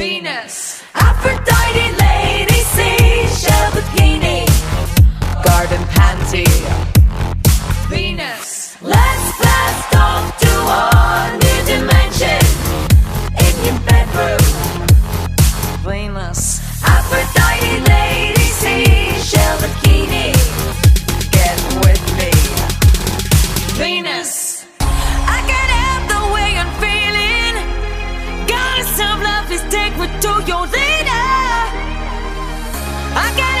Venus. Aphrodite, lady, seashell bikini, garden panty. please take me to your leader. I got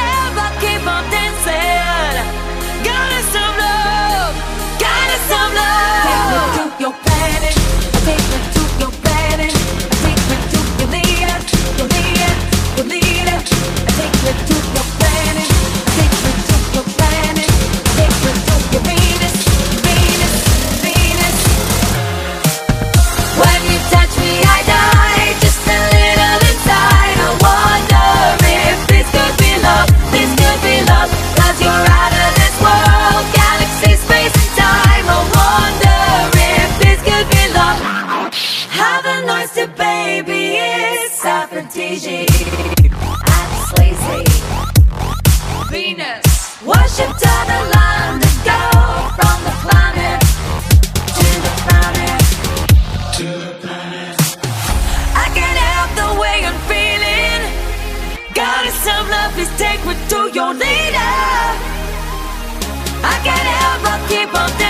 monster baby is Aphrodite. I'm sleazy Venus. Worshipped on the line to go from the planet to the planet. To the planet. I can't help the way I'm feeling. Goddess of love, please take me to your leader. I can't help but keep on dancing.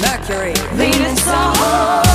Mercury, Venus, Venus